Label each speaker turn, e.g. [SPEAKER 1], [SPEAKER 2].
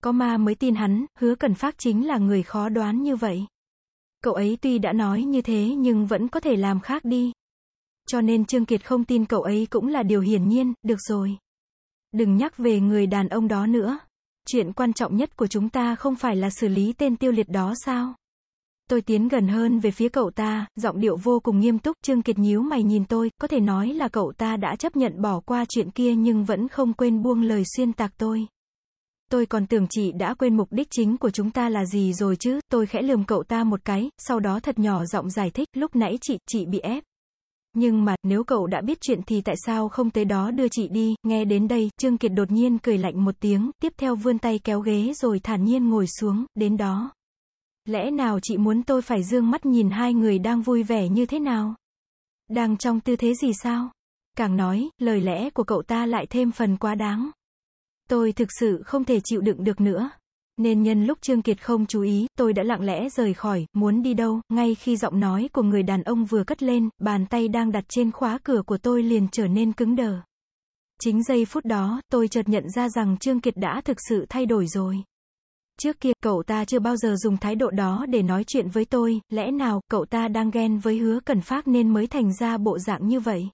[SPEAKER 1] Có ma mới tin hắn, hứa cần phát chính là người khó đoán như vậy. Cậu ấy tuy đã nói như thế nhưng vẫn có thể làm khác đi. Cho nên Trương Kiệt không tin cậu ấy cũng là điều hiển nhiên, được rồi. Đừng nhắc về người đàn ông đó nữa. Chuyện quan trọng nhất của chúng ta không phải là xử lý tên tiêu liệt đó sao? Tôi tiến gần hơn về phía cậu ta, giọng điệu vô cùng nghiêm túc, Trương Kiệt nhíu mày nhìn tôi, có thể nói là cậu ta đã chấp nhận bỏ qua chuyện kia nhưng vẫn không quên buông lời xuyên tạc tôi. Tôi còn tưởng chị đã quên mục đích chính của chúng ta là gì rồi chứ, tôi khẽ lườm cậu ta một cái, sau đó thật nhỏ giọng giải thích, lúc nãy chị, chị bị ép. Nhưng mà, nếu cậu đã biết chuyện thì tại sao không tới đó đưa chị đi, nghe đến đây, Trương Kiệt đột nhiên cười lạnh một tiếng, tiếp theo vươn tay kéo ghế rồi thản nhiên ngồi xuống, đến đó. Lẽ nào chị muốn tôi phải dương mắt nhìn hai người đang vui vẻ như thế nào? Đang trong tư thế gì sao? Càng nói, lời lẽ của cậu ta lại thêm phần quá đáng. Tôi thực sự không thể chịu đựng được nữa. Nên nhân lúc Trương Kiệt không chú ý, tôi đã lặng lẽ rời khỏi, muốn đi đâu, ngay khi giọng nói của người đàn ông vừa cất lên, bàn tay đang đặt trên khóa cửa của tôi liền trở nên cứng đờ. Chính giây phút đó, tôi chợt nhận ra rằng Trương Kiệt đã thực sự thay đổi rồi. Trước kia, cậu ta chưa bao giờ dùng thái độ đó để nói chuyện với tôi, lẽ nào, cậu ta đang ghen với hứa cần phát nên mới thành ra bộ dạng như vậy?